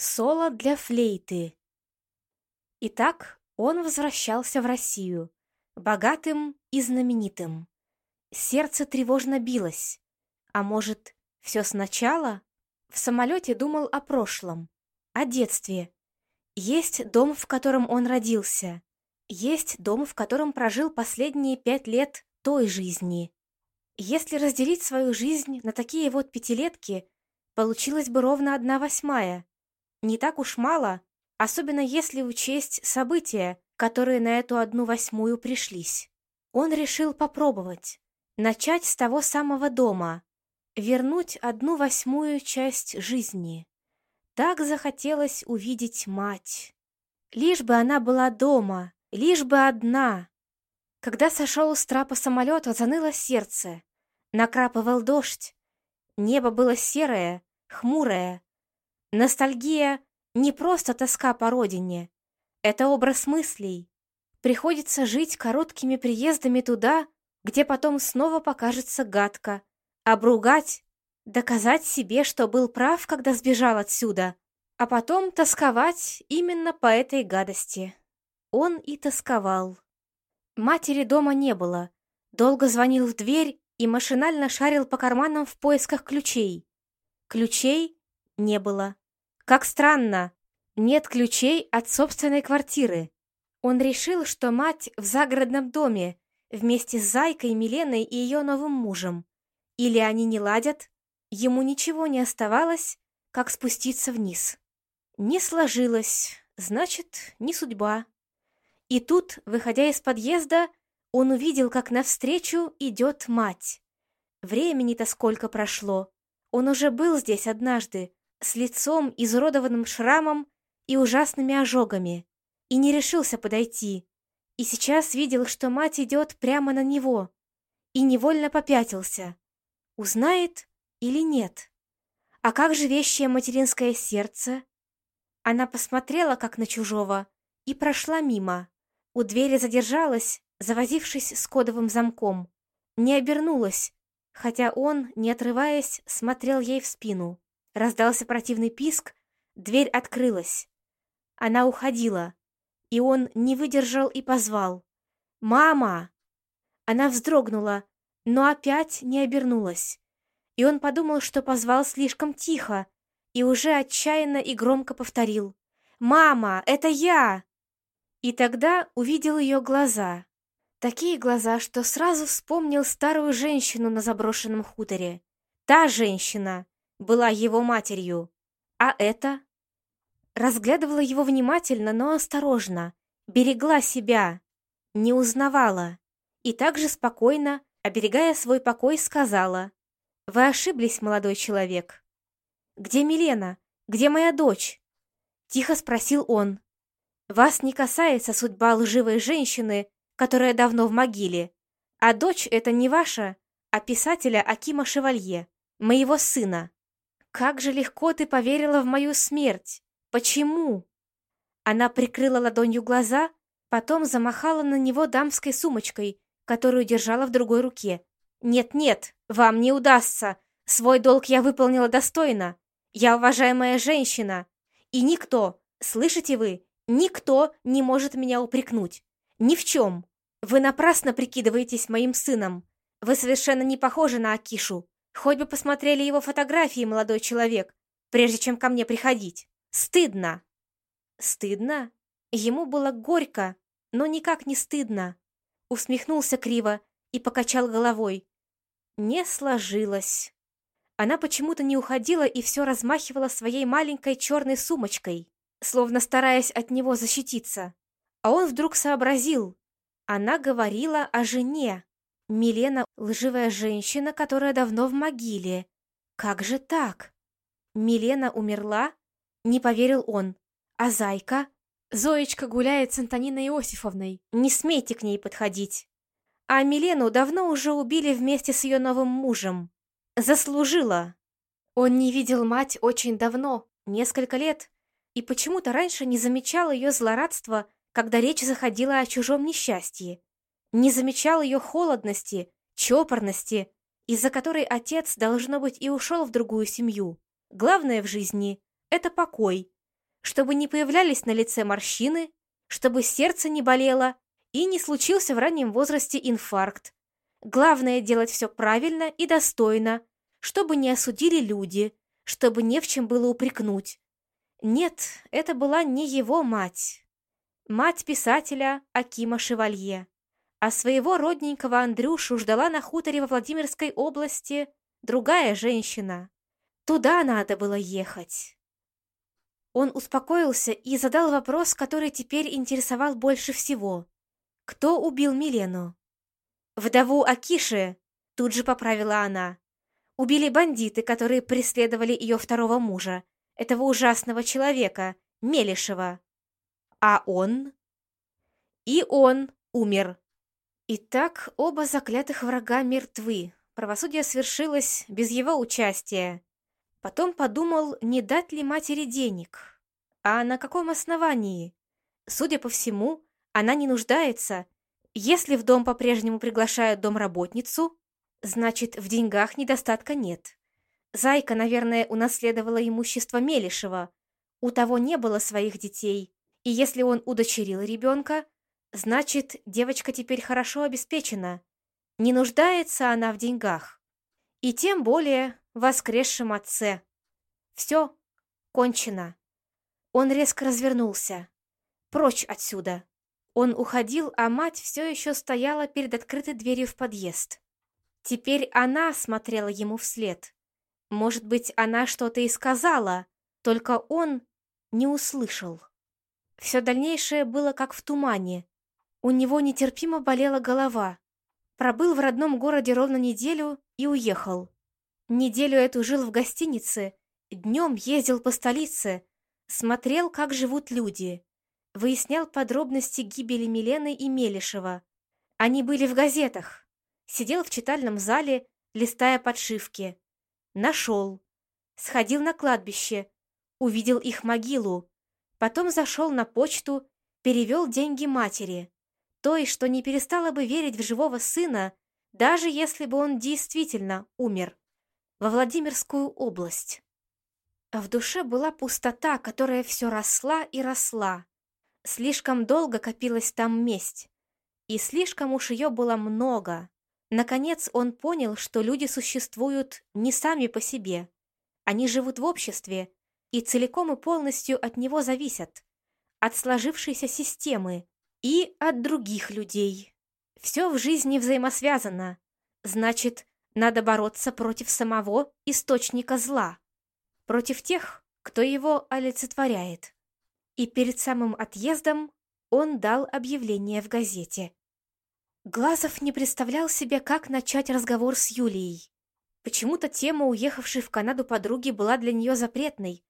Соло для флейты. Итак, он возвращался в Россию, богатым и знаменитым. Сердце тревожно билось. А может, все сначала? В самолете думал о прошлом, о детстве. Есть дом, в котором он родился. Есть дом, в котором прожил последние пять лет той жизни. Если разделить свою жизнь на такие вот пятилетки, получилось бы ровно одна восьмая. Не так уж мало, особенно если учесть события, которые на эту одну восьмую пришлись. Он решил попробовать. Начать с того самого дома. Вернуть одну восьмую часть жизни. Так захотелось увидеть мать. Лишь бы она была дома, лишь бы одна. Когда сошел с трапа самолета, заныло сердце. Накрапывал дождь. Небо было серое, хмурое. Ностальгия — не просто тоска по родине. Это образ мыслей. Приходится жить короткими приездами туда, где потом снова покажется гадко. Обругать, доказать себе, что был прав, когда сбежал отсюда, а потом тосковать именно по этой гадости. Он и тосковал. Матери дома не было. Долго звонил в дверь и машинально шарил по карманам в поисках ключей. Ключей не было. Как странно, нет ключей от собственной квартиры. Он решил, что мать в загородном доме вместе с Зайкой, Миленой и ее новым мужем. Или они не ладят, ему ничего не оставалось, как спуститься вниз. Не сложилось, значит, не судьба. И тут, выходя из подъезда, он увидел, как навстречу идет мать. Времени-то сколько прошло. Он уже был здесь однажды, с лицом, изуродованным шрамом и ужасными ожогами, и не решился подойти. И сейчас видел, что мать идет прямо на него, и невольно попятился. Узнает или нет? А как же вещее материнское сердце? Она посмотрела, как на чужого, и прошла мимо. У двери задержалась, завозившись с кодовым замком. Не обернулась, хотя он, не отрываясь, смотрел ей в спину. Раздался противный писк, дверь открылась. Она уходила, и он не выдержал и позвал. «Мама!» Она вздрогнула, но опять не обернулась. И он подумал, что позвал слишком тихо, и уже отчаянно и громко повторил. «Мама, это я!» И тогда увидел ее глаза. Такие глаза, что сразу вспомнил старую женщину на заброшенном хуторе. Та женщина была его матерью. А это? Разглядывала его внимательно, но осторожно. Берегла себя. Не узнавала. И также спокойно, оберегая свой покой, сказала. «Вы ошиблись, молодой человек». «Где Милена? Где моя дочь?» Тихо спросил он. «Вас не касается судьба лживой женщины, которая давно в могиле. А дочь это не ваша, а писателя Акима Шевалье, моего сына. Как же легко ты поверила в мою смерть. Почему? Она прикрыла ладонью глаза, потом замахала на него дамской сумочкой, которую держала в другой руке. «Нет-нет, вам не удастся. Свой долг я выполнила достойно. Я уважаемая женщина. И никто, слышите вы, никто не может меня упрекнуть. Ни в чем. Вы напрасно прикидываетесь моим сыном. Вы совершенно не похожи на Акишу. Хоть бы посмотрели его фотографии, молодой человек, прежде чем ко мне приходить. Стыдно. Стыдно? Ему было горько, но никак не стыдно. Усмехнулся криво и покачал головой. Не сложилось. Она почему-то не уходила и все размахивала своей маленькой черной сумочкой, словно стараясь от него защититься. А он вдруг сообразил. Она говорила о жене. Милена — лживая женщина, которая давно в могиле. Как же так? Милена умерла? Не поверил он. А Зайка? Зоечка гуляет с Антониной Иосифовной. Не смейте к ней подходить. А Милену давно уже убили вместе с ее новым мужем. Заслужила. Он не видел мать очень давно, несколько лет, и почему-то раньше не замечал ее злорадства когда речь заходила о чужом несчастье. Не замечал ее холодности, чопорности, из-за которой отец, должно быть, и ушел в другую семью. Главное в жизни — это покой, чтобы не появлялись на лице морщины, чтобы сердце не болело и не случился в раннем возрасте инфаркт. Главное делать все правильно и достойно, чтобы не осудили люди, чтобы не в чем было упрекнуть. Нет, это была не его мать. Мать писателя Акима Шевалье. А своего родненького Андрюшу ждала на хуторе во Владимирской области другая женщина. Туда надо было ехать. Он успокоился и задал вопрос, который теперь интересовал больше всего. Кто убил Милену? Вдову Акиши, тут же поправила она. Убили бандиты, которые преследовали ее второго мужа, этого ужасного человека, Мелешева. А он? И он умер. Итак, оба заклятых врага мертвы. Правосудие свершилось без его участия. Потом подумал, не дать ли матери денег. А на каком основании? Судя по всему, она не нуждается. Если в дом по-прежнему приглашают домработницу, значит, в деньгах недостатка нет. Зайка, наверное, унаследовала имущество Мелешева. У того не было своих детей. И если он удочерил ребенка, значит, девочка теперь хорошо обеспечена. Не нуждается она в деньгах. И тем более в воскресшем отце. Все, кончено. Он резко развернулся. Прочь отсюда. Он уходил, а мать все еще стояла перед открытой дверью в подъезд. Теперь она смотрела ему вслед. Может быть, она что-то и сказала, только он не услышал. Все дальнейшее было как в тумане. У него нетерпимо болела голова. Пробыл в родном городе ровно неделю и уехал. Неделю эту жил в гостинице, днем ездил по столице, смотрел, как живут люди, выяснял подробности гибели Милены и Мелешева. Они были в газетах. Сидел в читальном зале, листая подшивки. Нашел. Сходил на кладбище. Увидел их могилу. Потом зашел на почту, перевел деньги матери. Той, что не перестала бы верить в живого сына, даже если бы он действительно умер. Во Владимирскую область. А в душе была пустота, которая все росла и росла. Слишком долго копилась там месть. И слишком уж ее было много. Наконец он понял, что люди существуют не сами по себе. Они живут в обществе, и целиком и полностью от него зависят, от сложившейся системы и от других людей. Все в жизни взаимосвязано. Значит, надо бороться против самого источника зла, против тех, кто его олицетворяет. И перед самым отъездом он дал объявление в газете. Глазов не представлял себе, как начать разговор с Юлией. Почему-то тема уехавшей в Канаду подруги была для нее запретной,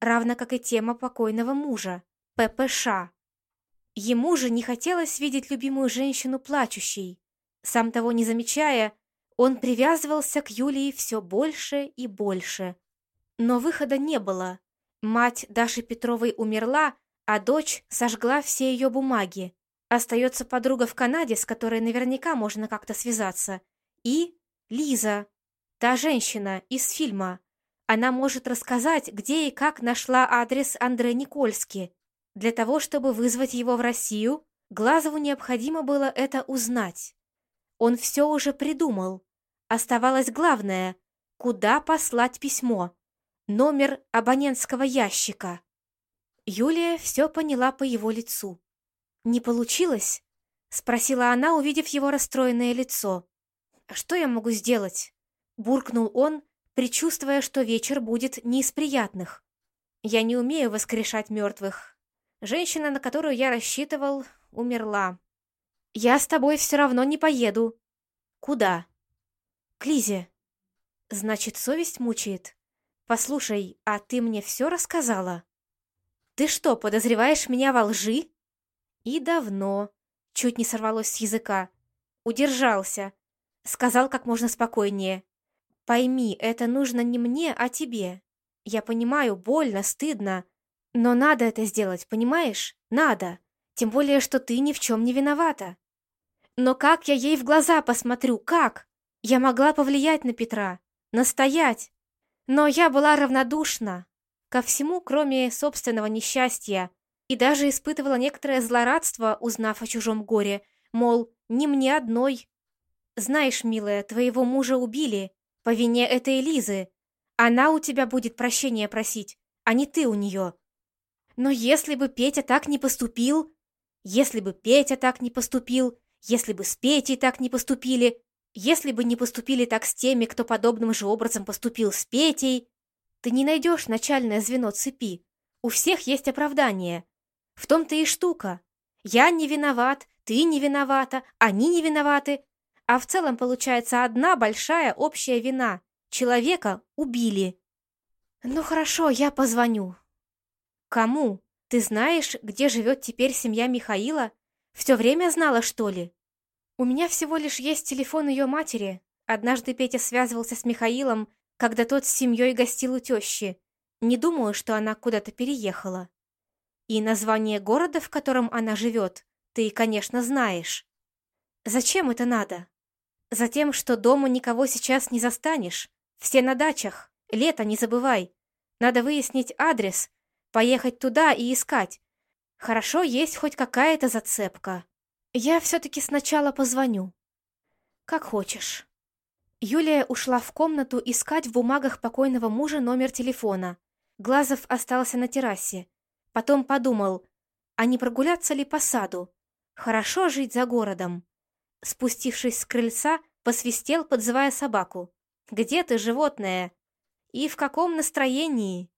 равно как и тема покойного мужа, ППШ. Ему же не хотелось видеть любимую женщину плачущей. Сам того не замечая, он привязывался к Юлии все больше и больше. Но выхода не было. Мать Даши Петровой умерла, а дочь сожгла все ее бумаги. Остается подруга в Канаде, с которой наверняка можно как-то связаться. И Лиза, та женщина из фильма. Она может рассказать, где и как нашла адрес Андре Никольски. Для того, чтобы вызвать его в Россию, Глазову необходимо было это узнать. Он все уже придумал. Оставалось главное — куда послать письмо. Номер абонентского ящика. Юлия все поняла по его лицу. «Не получилось?» — спросила она, увидев его расстроенное лицо. «Что я могу сделать?» — буркнул он, предчувствуя, что вечер будет не из приятных. «Я не умею воскрешать мертвых. Женщина, на которую я рассчитывал, умерла. Я с тобой все равно не поеду. Куда? К Лизе. Значит, совесть мучает. Послушай, а ты мне все рассказала? Ты что, подозреваешь меня во лжи? И давно. Чуть не сорвалось с языка. Удержался. Сказал как можно спокойнее. Пойми, это нужно не мне, а тебе. Я понимаю, больно, стыдно, но надо это сделать, понимаешь? Надо. Тем более, что ты ни в чем не виновата. Но как я ей в глаза посмотрю? Как? Я могла повлиять на Петра, настоять. Но я была равнодушна. ко всему, кроме собственного несчастья, и даже испытывала некоторое злорадство, узнав о чужом горе, мол, не мне одной. Знаешь, милая, твоего мужа убили по вине этой Лизы. Она у тебя будет прощения просить, а не ты у нее. Но если бы Петя так не поступил, если бы Петя так не поступил, если бы с Петей так не поступили, если бы не поступили так с теми, кто подобным же образом поступил с Петей, ты не найдешь начальное звено цепи. У всех есть оправдание. В том-то и штука. Я не виноват, ты не виновата, они не виноваты. А в целом получается одна большая общая вина. Человека убили. Ну хорошо, я позвоню. Кому? Ты знаешь, где живет теперь семья Михаила? Все время знала, что ли? У меня всего лишь есть телефон ее матери. Однажды Петя связывался с Михаилом, когда тот с семьей гостил у тещи. Не думаю, что она куда-то переехала. И название города, в котором она живет, ты, конечно, знаешь. Зачем это надо? Затем, что дома никого сейчас не застанешь. Все на дачах. Лето, не забывай. Надо выяснить адрес, поехать туда и искать. Хорошо, есть хоть какая-то зацепка. Я все-таки сначала позвоню. Как хочешь. Юлия ушла в комнату искать в бумагах покойного мужа номер телефона. Глазов остался на террасе. Потом подумал, а не прогуляться ли по саду? Хорошо жить за городом. Спустившись с крыльца, посвистел, подзывая собаку. «Где ты, животное?» «И в каком настроении?»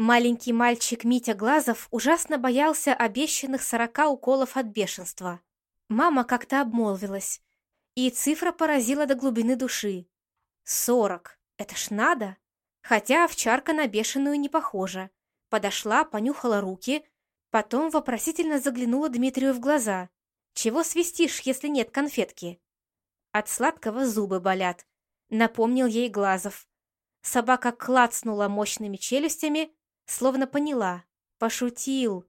Маленький мальчик Митя Глазов ужасно боялся обещанных сорока уколов от бешенства. Мама как-то обмолвилась, и цифра поразила до глубины души. Сорок. Это ж надо. Хотя овчарка на бешеную не похожа. Подошла, понюхала руки, потом вопросительно заглянула Дмитрию в глаза. «Чего свистишь, если нет конфетки?» От сладкого зубы болят. Напомнил ей Глазов. Собака клацнула мощными челюстями, Словно поняла. Пошутил.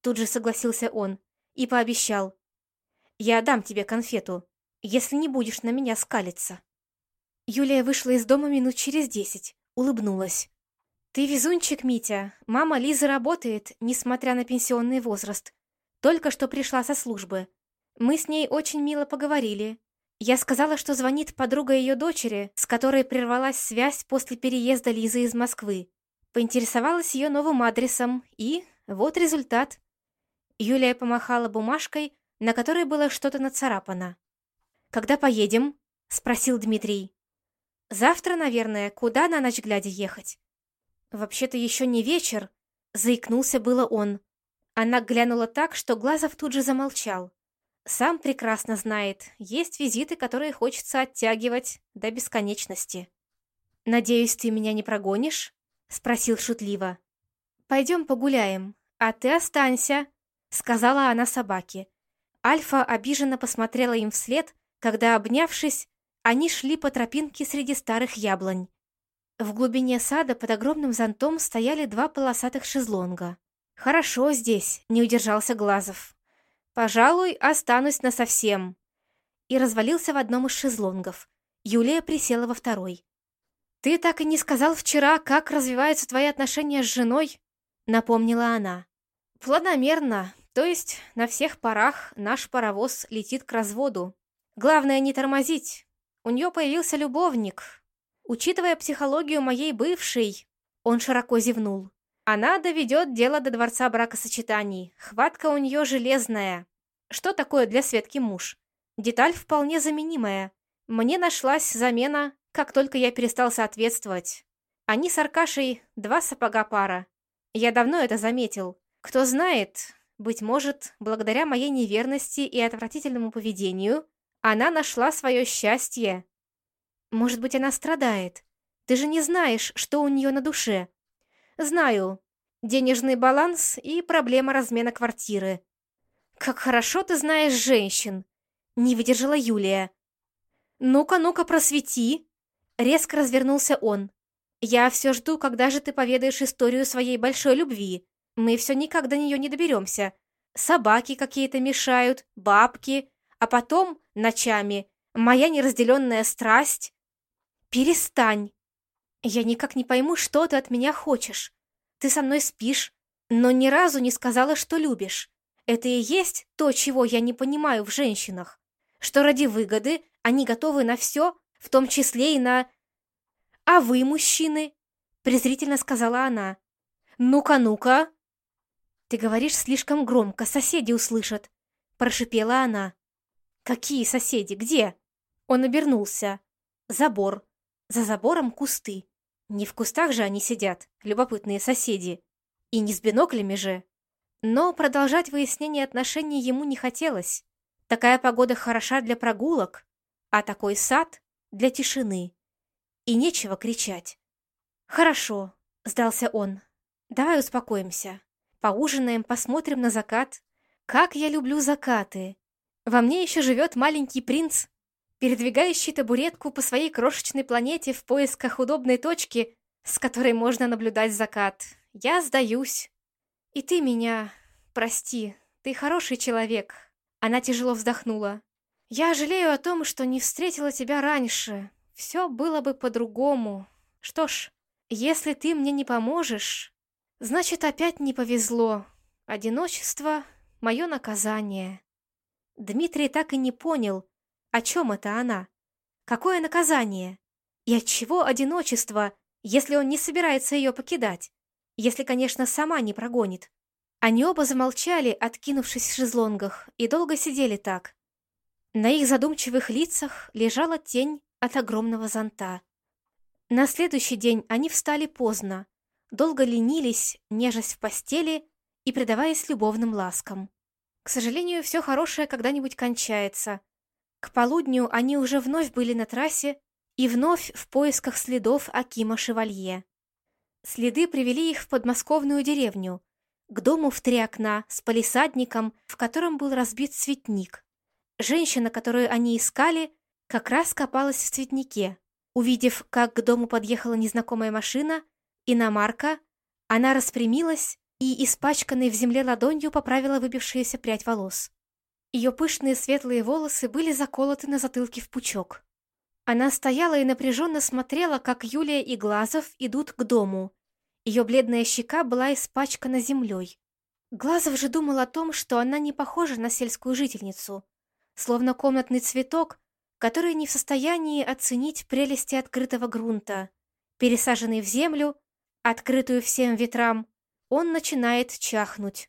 Тут же согласился он и пообещал. Я дам тебе конфету, если не будешь на меня скалиться. Юлия вышла из дома минут через десять, улыбнулась. «Ты везунчик, Митя. Мама Лизы работает, несмотря на пенсионный возраст. Только что пришла со службы. Мы с ней очень мило поговорили. Я сказала, что звонит подруга ее дочери, с которой прервалась связь после переезда Лизы из Москвы. Поинтересовалась ее новым адресом, и вот результат. Юлия помахала бумажкой, на которой было что-то нацарапано. «Когда поедем?» — спросил Дмитрий. «Завтра, наверное, куда на ночь глядя ехать?» «Вообще-то еще не вечер», — заикнулся было он. Она глянула так, что Глазов тут же замолчал. Сам прекрасно знает, есть визиты, которые хочется оттягивать до бесконечности. «Надеюсь, ты меня не прогонишь?» Спросил шутливо. «Пойдем погуляем, а ты останься», — сказала она собаке. Альфа обиженно посмотрела им вслед, когда, обнявшись, они шли по тропинке среди старых яблонь. В глубине сада под огромным зонтом стояли два полосатых шезлонга. «Хорошо здесь», — не удержался Глазов. «Пожалуй, останусь насовсем». И развалился в одном из шезлонгов. Юлия присела во второй. «Ты так и не сказал вчера, как развиваются твои отношения с женой?» — напомнила она. «Планомерно, то есть на всех парах наш паровоз летит к разводу. Главное не тормозить. У нее появился любовник. Учитывая психологию моей бывшей...» Он широко зевнул. «Она доведет дело до дворца бракосочетаний. Хватка у нее железная. Что такое для Светки муж? Деталь вполне заменимая. Мне нашлась замена как только я перестал соответствовать. Они с Аркашей два сапога пара. Я давно это заметил. Кто знает, быть может, благодаря моей неверности и отвратительному поведению, она нашла свое счастье. Может быть, она страдает. Ты же не знаешь, что у нее на душе. Знаю. Денежный баланс и проблема размена квартиры. Как хорошо ты знаешь женщин. Не выдержала Юлия. Ну-ка, ну-ка, просвети. Резко развернулся он. «Я все жду, когда же ты поведаешь историю своей большой любви. Мы все никак до нее не доберемся. Собаки какие-то мешают, бабки, а потом, ночами, моя неразделенная страсть. Перестань. Я никак не пойму, что ты от меня хочешь. ты со мной спишь, но ни разу не сказала, что любишь. Это и есть то, чего я не понимаю в женщинах. Что ради выгоды они готовы на все, в том числе и на... А вы, мужчины? Презрительно сказала она. Ну-ка, ну-ка. Ты говоришь слишком громко, соседи услышат. Прошипела она. Какие соседи? Где? Он обернулся. Забор. За забором кусты. Не в кустах же они сидят, любопытные соседи. И не с биноклями же. Но продолжать выяснение отношений ему не хотелось. Такая погода хороша для прогулок, а такой сад — для тишины. И нечего кричать. «Хорошо», — сдался он. «Давай успокоимся. Поужинаем, посмотрим на закат. Как я люблю закаты. Во мне еще живет маленький принц, передвигающий табуретку по своей крошечной планете в поисках удобной точки, с которой можно наблюдать закат. Я сдаюсь. И ты меня... Прости, ты хороший человек. Она тяжело вздохнула. Я жалею о том, что не встретила тебя раньше. Все было бы по-другому. Что ж, если ты мне не поможешь, значит, опять не повезло. Одиночество — мое наказание. Дмитрий так и не понял, о чем это она. Какое наказание? И от чего одиночество, если он не собирается ее покидать? Если, конечно, сама не прогонит. Они оба замолчали, откинувшись в шезлонгах, и долго сидели так. На их задумчивых лицах лежала тень от огромного зонта. На следующий день они встали поздно, долго ленились, нежась в постели и предаваясь любовным ласкам. К сожалению, все хорошее когда-нибудь кончается. К полудню они уже вновь были на трассе и вновь в поисках следов Акима Шевалье. Следы привели их в подмосковную деревню, к дому в три окна с палисадником, в котором был разбит цветник. Женщина, которую они искали, как раз копалась в цветнике. Увидев, как к дому подъехала незнакомая машина, иномарка, она распрямилась и, испачканной в земле ладонью, поправила выбившуюся прядь волос. Ее пышные светлые волосы были заколоты на затылке в пучок. Она стояла и напряженно смотрела, как Юлия и Глазов идут к дому. Ее бледная щека была испачкана землей. Глазов же думал о том, что она не похожа на сельскую жительницу, словно комнатный цветок, который не в состоянии оценить прелести открытого грунта. Пересаженный в землю, открытую всем ветрам, он начинает чахнуть.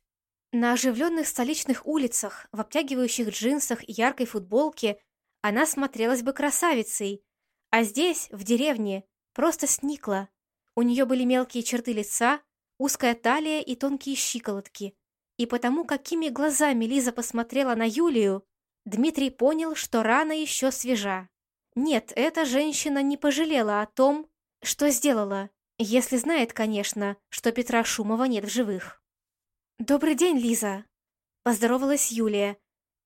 На оживленных столичных улицах, в обтягивающих джинсах и яркой футболке она смотрелась бы красавицей, а здесь, в деревне, просто сникла. У нее были мелкие черты лица, узкая талия и тонкие щиколотки. И потому, какими глазами Лиза посмотрела на Юлию, Дмитрий понял, что рана еще свежа. Нет, эта женщина не пожалела о том, что сделала, если знает, конечно, что Петра Шумова нет в живых. «Добрый день, Лиза!» – поздоровалась Юлия,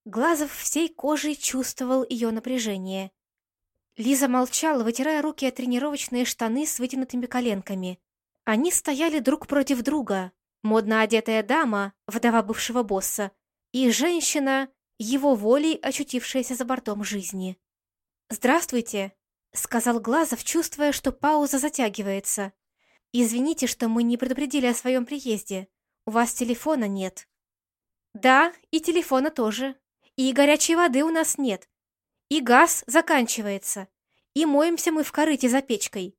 Глазов всей кожей чувствовал ее напряжение. Лиза молчала, вытирая руки от тренировочные штаны с вытянутыми коленками. Они стояли друг против друга. Модно одетая дама, вдова бывшего босса, и женщина, его волей очутившаяся за бортом жизни. «Здравствуйте», — сказал Глазов, чувствуя, что пауза затягивается. «Извините, что мы не предупредили о своем приезде. У вас телефона нет». «Да, и телефона тоже», и горячей воды у нас нет. И газ заканчивается. И моемся мы в корыте за печкой.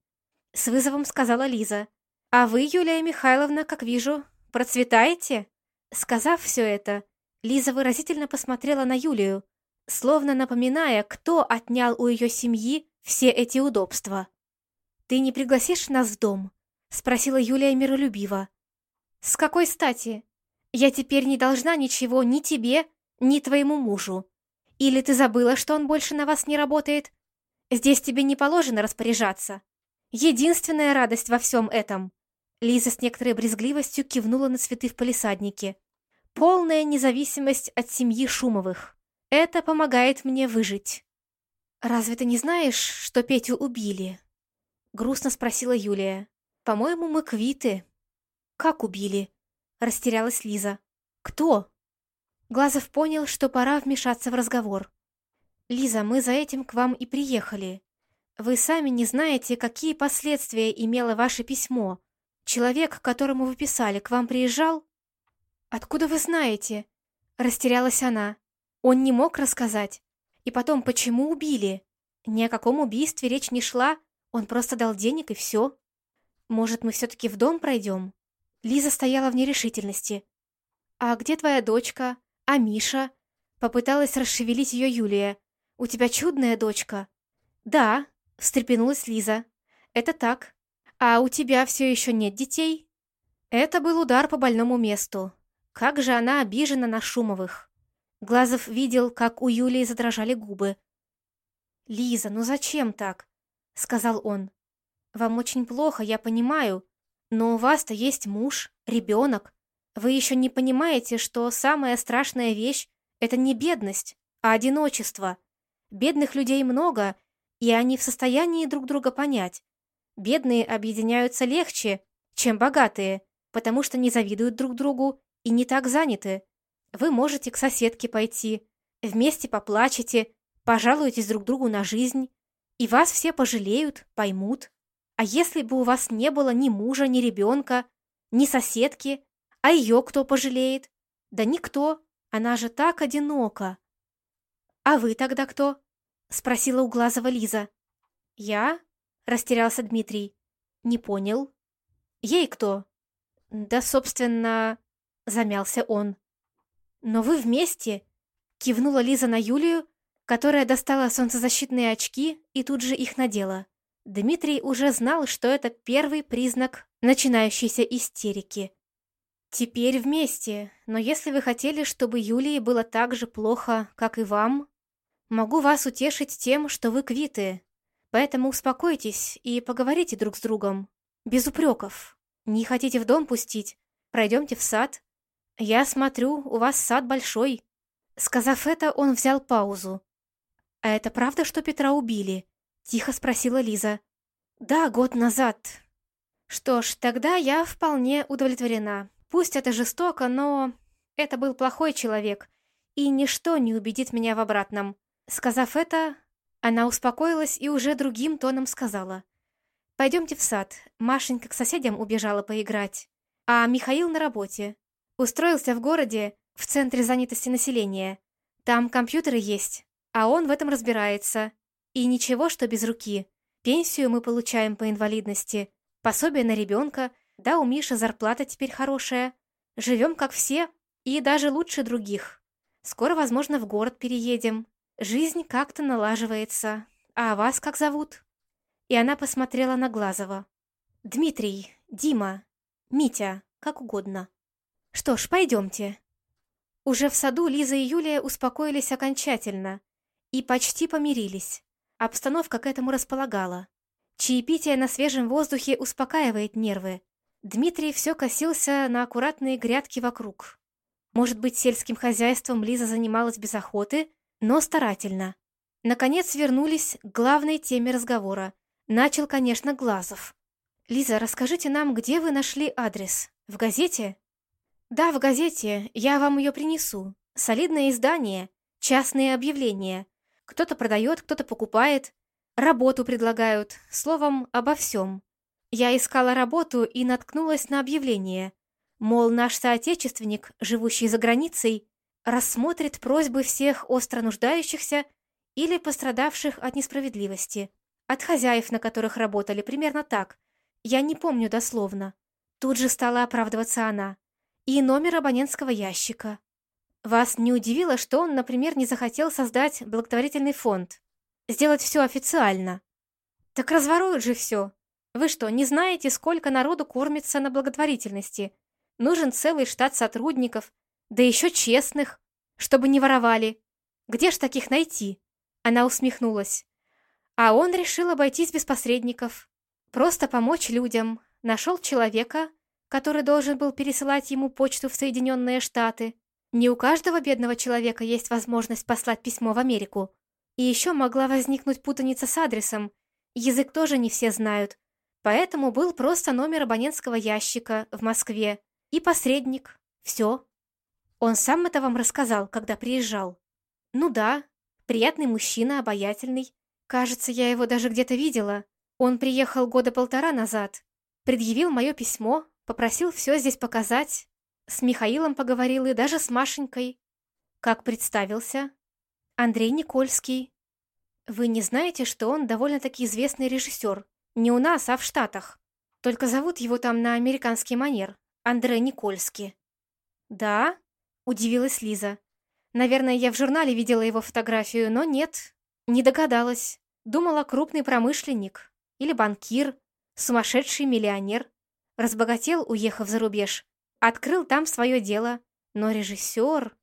С вызовом сказала Лиза. А вы, Юлия Михайловна, как вижу, процветаете? Сказав все это, Лиза выразительно посмотрела на Юлию, словно напоминая, кто отнял у ее семьи все эти удобства. «Ты не пригласишь нас в дом?» — спросила Юлия миролюбиво. «С какой стати? Я теперь не должна ничего ни тебе, ни твоему мужу. Или ты забыла, что он больше на вас не работает? Здесь тебе не положено распоряжаться. Единственная радость во всем этом. Лиза с некоторой брезгливостью кивнула на цветы в палисаднике. Полная независимость от семьи Шумовых. Это помогает мне выжить. «Разве ты не знаешь, что Петю убили?» Грустно спросила Юлия. «По-моему, мы квиты». «Как убили?» Растерялась Лиза. «Кто?» Глазов понял, что пора вмешаться в разговор. «Лиза, мы за этим к вам и приехали. Вы сами не знаете, какие последствия имело ваше письмо. Человек, которому вы писали, к вам приезжал?» «Откуда вы знаете?» Растерялась она. Он не мог рассказать. И потом, почему убили? Ни о каком убийстве речь не шла, он просто дал денег и все. Может, мы все-таки в дом пройдем? Лиза стояла в нерешительности. «А где твоя дочка? А Миша?» Попыталась расшевелить ее Юлия. «У тебя чудная дочка». «Да», — встрепенулась Лиза. «Это так. А у тебя все еще нет детей?» Это был удар по больному месту. Как же она обижена на Шумовых. Глазов видел, как у Юлии задрожали губы. «Лиза, ну зачем так?» — сказал он. «Вам очень плохо, я понимаю, но у вас-то есть муж, ребенок. Вы еще не понимаете, что самая страшная вещь — это не бедность, а одиночество. Бедных людей много, и они в состоянии друг друга понять. Бедные объединяются легче, чем богатые, потому что не завидуют друг другу и не так заняты. Вы можете к соседке пойти, вместе поплачете, пожалуетесь друг другу на жизнь, и вас все пожалеют, поймут. А если бы у вас не было ни мужа, ни ребенка, ни соседки, а ее кто пожалеет? Да никто, она же так одинока. А вы тогда кто? Спросила у Глазова Лиза. Я? Растерялся Дмитрий. Не понял. Ей кто? Да, собственно, замялся он. «Но вы вместе?» — кивнула Лиза на Юлию, которая достала солнцезащитные очки и тут же их надела. Дмитрий уже знал, что это первый признак начинающейся истерики. «Теперь вместе, но если вы хотели, чтобы Юлии было так же плохо, как и вам, могу вас утешить тем, что вы квиты. Поэтому успокойтесь и поговорите друг с другом. Без упреков. Не хотите в дом пустить? Пройдемте в сад, «Я смотрю, у вас сад большой». Сказав это, он взял паузу. «А это правда, что Петра убили?» — тихо спросила Лиза. «Да, год назад». «Что ж, тогда я вполне удовлетворена. Пусть это жестоко, но это был плохой человек, и ничто не убедит меня в обратном». Сказав это, она успокоилась и уже другим тоном сказала. «Пойдемте в сад. Машенька к соседям убежала поиграть, а Михаил на работе. Устроился в городе, в центре занятости населения. Там компьютеры есть, а он в этом разбирается. И ничего, что без руки. Пенсию мы получаем по инвалидности, пособие на ребенка, да у Миши зарплата теперь хорошая. Живем как все, и даже лучше других. Скоро, возможно, в город переедем. Жизнь как-то налаживается. А вас как зовут?» И она посмотрела на Глазова. «Дмитрий, Дима, Митя, как угодно». Что ж, пойдемте. Уже в саду Лиза и Юлия успокоились окончательно и почти помирились. Обстановка к этому располагала. Чаепитие на свежем воздухе успокаивает нервы. Дмитрий все косился на аккуратные грядки вокруг. Может быть, сельским хозяйством Лиза занималась без охоты, но старательно. Наконец вернулись к главной теме разговора. Начал, конечно, Глазов. «Лиза, расскажите нам, где вы нашли адрес? В газете?» «Да, в газете. Я вам ее принесу. Солидное издание. Частные объявления. Кто-то продает, кто-то покупает. Работу предлагают. Словом, обо всем. Я искала работу и наткнулась на объявление. Мол, наш соотечественник, живущий за границей, рассмотрит просьбы всех остро нуждающихся или пострадавших от несправедливости. От хозяев, на которых работали, примерно так. Я не помню дословно. Тут же стала оправдываться она и номер абонентского ящика. Вас не удивило, что он, например, не захотел создать благотворительный фонд? Сделать все официально? Так разворуют же все. Вы что, не знаете, сколько народу кормится на благотворительности? Нужен целый штат сотрудников, да еще честных, чтобы не воровали. Где ж таких найти? Она усмехнулась. А он решил обойтись без посредников. Просто помочь людям. Нашел человека, который должен был пересылать ему почту в Соединенные Штаты. Не у каждого бедного человека есть возможность послать письмо в Америку. И еще могла возникнуть путаница с адресом. Язык тоже не все знают. Поэтому был просто номер абонентского ящика в Москве. И посредник. Все. Он сам это вам рассказал, когда приезжал. Ну да, приятный мужчина, обаятельный. Кажется, я его даже где-то видела. Он приехал года полтора назад. Предъявил мое письмо, попросил все здесь показать. С Михаилом поговорил и даже с Машенькой. Как представился? Андрей Никольский. Вы не знаете, что он довольно-таки известный режиссер? Не у нас, а в Штатах. Только зовут его там на американский манер. Андрей Никольский. Да? Удивилась Лиза. Наверное, я в журнале видела его фотографию, но нет, не догадалась. Думала, крупный промышленник или банкир, сумасшедший миллионер. Разбогател, уехав за рубеж. Открыл там свое дело. Но режиссер...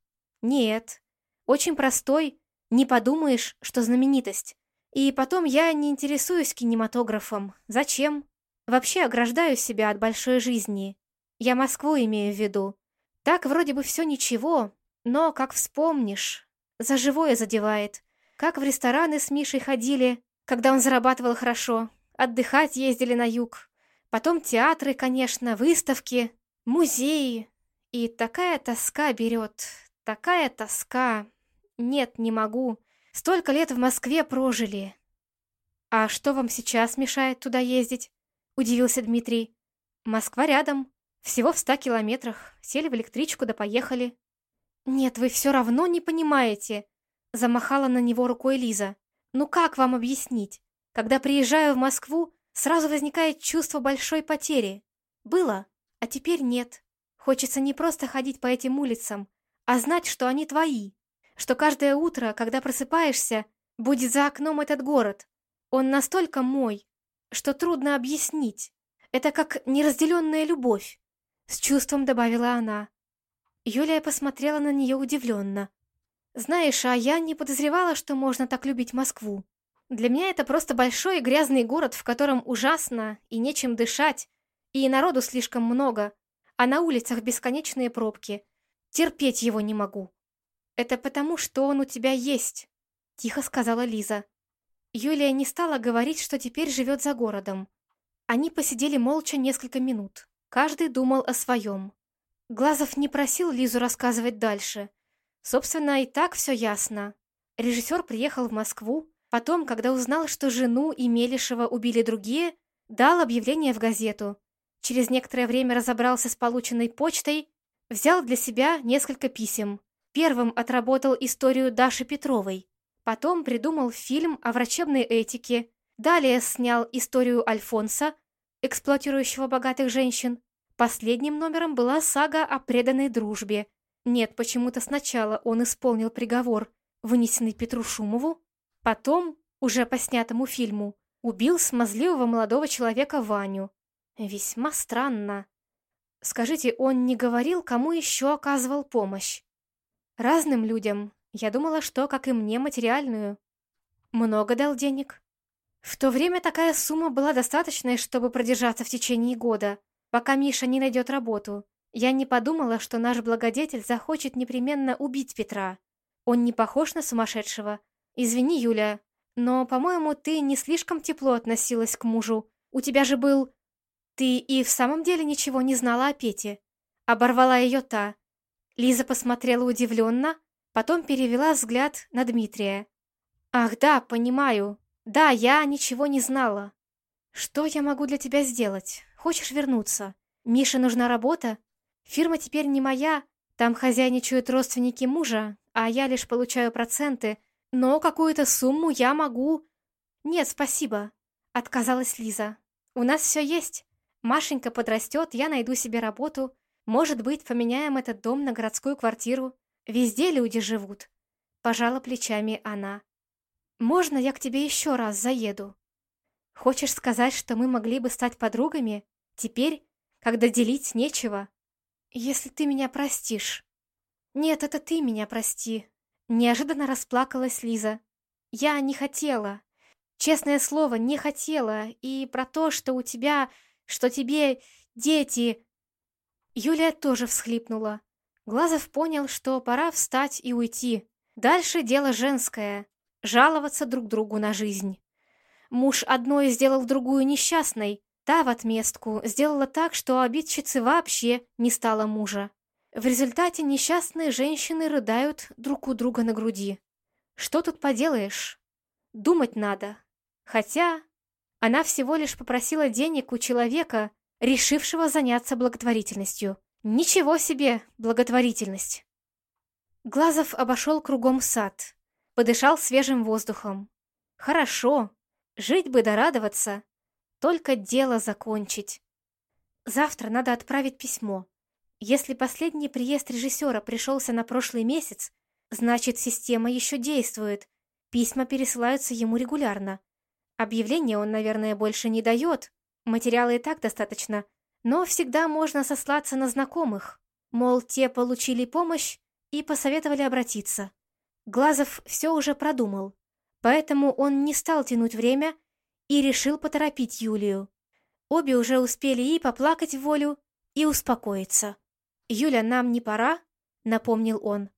Нет. Очень простой. Не подумаешь, что знаменитость. И потом я не интересуюсь кинематографом. Зачем? Вообще ограждаю себя от большой жизни. Я Москву имею в виду. Так вроде бы все ничего, но, как вспомнишь, за живое задевает. Как в рестораны с Мишей ходили, когда он зарабатывал хорошо. Отдыхать ездили на юг. Потом театры, конечно, выставки, музеи. И такая тоска берет, такая тоска. Нет, не могу. Столько лет в Москве прожили. А что вам сейчас мешает туда ездить? Удивился Дмитрий. Москва рядом. Всего в ста километрах. Сели в электричку да поехали. «Нет, вы все равно не понимаете», — замахала на него рукой Лиза. «Ну как вам объяснить? Когда приезжаю в Москву, сразу возникает чувство большой потери. Было, а теперь нет. Хочется не просто ходить по этим улицам, а знать, что они твои. Что каждое утро, когда просыпаешься, будет за окном этот город. Он настолько мой, что трудно объяснить. Это как неразделенная любовь», — с чувством добавила она. Юлия посмотрела на нее удивленно. «Знаешь, а я не подозревала, что можно так любить Москву. Для меня это просто большой грязный город, в котором ужасно и нечем дышать, и народу слишком много, а на улицах бесконечные пробки. Терпеть его не могу». «Это потому, что он у тебя есть», — тихо сказала Лиза. Юлия не стала говорить, что теперь живет за городом. Они посидели молча несколько минут. Каждый думал о своем. Глазов не просил Лизу рассказывать дальше. Собственно, и так все ясно. Режиссер приехал в Москву, потом, когда узнал, что жену и Мелешева убили другие, дал объявление в газету. Через некоторое время разобрался с полученной почтой, взял для себя несколько писем. Первым отработал историю Даши Петровой, потом придумал фильм о врачебной этике, далее снял историю Альфонса, эксплуатирующего богатых женщин, Последним номером была сага о преданной дружбе. Нет, почему-то сначала он исполнил приговор, вынесенный Петру Шумову, потом, уже по снятому фильму, убил смазливого молодого человека Ваню. Весьма странно. Скажите, он не говорил, кому еще оказывал помощь? Разным людям. Я думала, что, как и мне, материальную. Много дал денег. В то время такая сумма была достаточной, чтобы продержаться в течение года пока Миша не найдет работу. Я не подумала, что наш благодетель захочет непременно убить Петра. Он не похож на сумасшедшего. Извини, Юля, но, по-моему, ты не слишком тепло относилась к мужу. У тебя же был... Ты и в самом деле ничего не знала о Пете. Оборвала ее та. Лиза посмотрела удивленно, потом перевела взгляд на Дмитрия. «Ах, да, понимаю. Да, я ничего не знала. Что я могу для тебя сделать? Хочешь вернуться? Мише нужна работа? Фирма теперь не моя, там хозяйничают родственники мужа, а я лишь получаю проценты, но какую-то сумму я могу... Нет, спасибо, отказалась Лиза. У нас все есть. Машенька подрастет, я найду себе работу. Может быть, поменяем этот дом на городскую квартиру. Везде люди живут. Пожала плечами она. Можно я к тебе еще раз заеду? Хочешь сказать, что мы могли бы стать подругами? Теперь, когда делить нечего, если ты меня простишь. Нет, это ты меня прости. Неожиданно расплакалась Лиза. Я не хотела. Честное слово, не хотела. И про то, что у тебя, что тебе дети... Юлия тоже всхлипнула. Глазов понял, что пора встать и уйти. Дальше дело женское. Жаловаться друг другу на жизнь. Муж одной сделал другую несчастной, Та в отместку сделала так, что обидчицы вообще не стало мужа. В результате несчастные женщины рыдают друг у друга на груди. Что тут поделаешь? Думать надо. Хотя она всего лишь попросила денег у человека, решившего заняться благотворительностью. Ничего себе благотворительность! Глазов обошел кругом сад, подышал свежим воздухом. Хорошо, жить бы да радоваться, только дело закончить. Завтра надо отправить письмо. Если последний приезд режиссера пришелся на прошлый месяц, значит, система еще действует. Письма пересылаются ему регулярно. Объявления он, наверное, больше не дает. Материала и так достаточно. Но всегда можно сослаться на знакомых. Мол, те получили помощь и посоветовали обратиться. Глазов все уже продумал. Поэтому он не стал тянуть время и решил поторопить Юлию. Обе уже успели и поплакать в волю, и успокоиться. «Юля, нам не пора?» — напомнил он.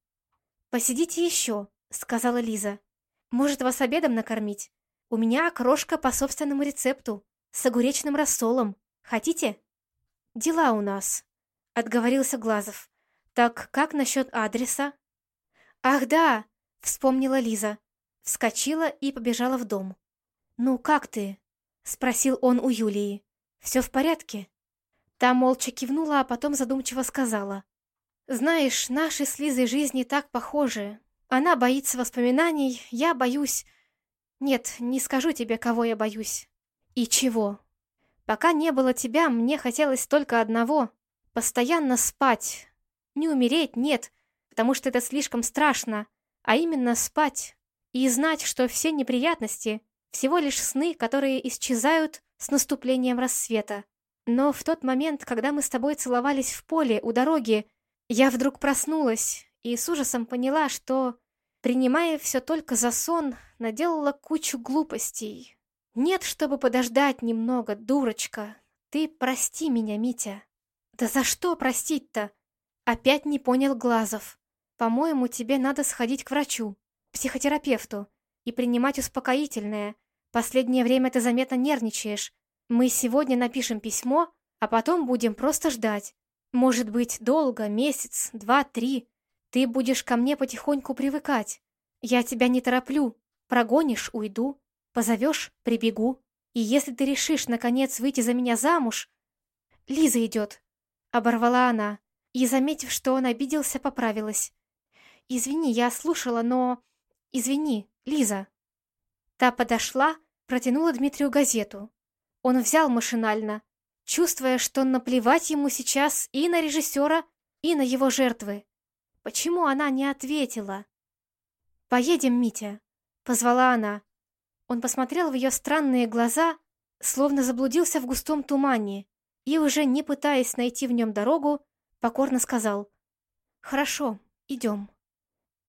«Посидите еще», — сказала Лиза. «Может, вас обедом накормить? У меня крошка по собственному рецепту, с огуречным рассолом. Хотите?» «Дела у нас», — отговорился Глазов. «Так как насчет адреса?» «Ах, да!» — вспомнила Лиза. Вскочила и побежала в дом. «Ну, как ты?» — спросил он у Юлии. «Все в порядке?» Та молча кивнула, а потом задумчиво сказала. «Знаешь, наши с Лизой жизни так похожи. Она боится воспоминаний, я боюсь... Нет, не скажу тебе, кого я боюсь. И чего. Пока не было тебя, мне хотелось только одного — постоянно спать. Не умереть, нет, потому что это слишком страшно, а именно спать. И знать, что все неприятности — всего лишь сны, которые исчезают с наступлением рассвета. Но в тот момент, когда мы с тобой целовались в поле у дороги, я вдруг проснулась и с ужасом поняла, что, принимая все только за сон, наделала кучу глупостей. Нет, чтобы подождать немного, дурочка. Ты прости меня, Митя. Да за что простить-то? Опять не понял Глазов. По-моему, тебе надо сходить к врачу, психотерапевту, и принимать успокоительное. Последнее время ты заметно нервничаешь. Мы сегодня напишем письмо, а потом будем просто ждать. Может быть, долго, месяц, два, три. Ты будешь ко мне потихоньку привыкать. Я тебя не тороплю. Прогонишь — уйду. Позовешь — прибегу. И если ты решишь, наконец, выйти за меня замуж... Лиза идет. Оборвала она. И, заметив, что он обиделся, поправилась. «Извини, я слушала, но... Извини, Лиза». Та подошла, протянула Дмитрию газету. Он взял машинально, чувствуя, что наплевать ему сейчас и на режиссера, и на его жертвы. Почему она не ответила? «Поедем, Митя», — позвала она. Он посмотрел в ее странные глаза, словно заблудился в густом тумане, и, уже не пытаясь найти в нем дорогу, покорно сказал «Хорошо, идем».